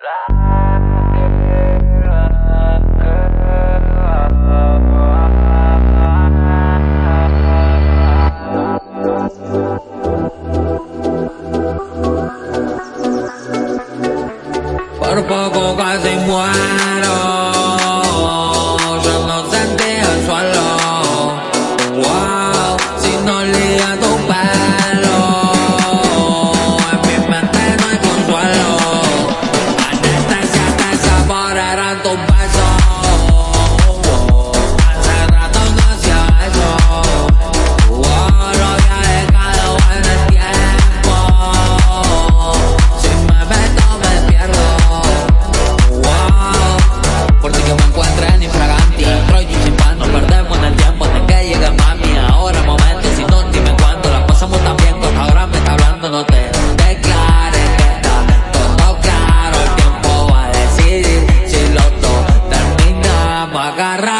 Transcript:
Por poco casi muero tanto agarrar.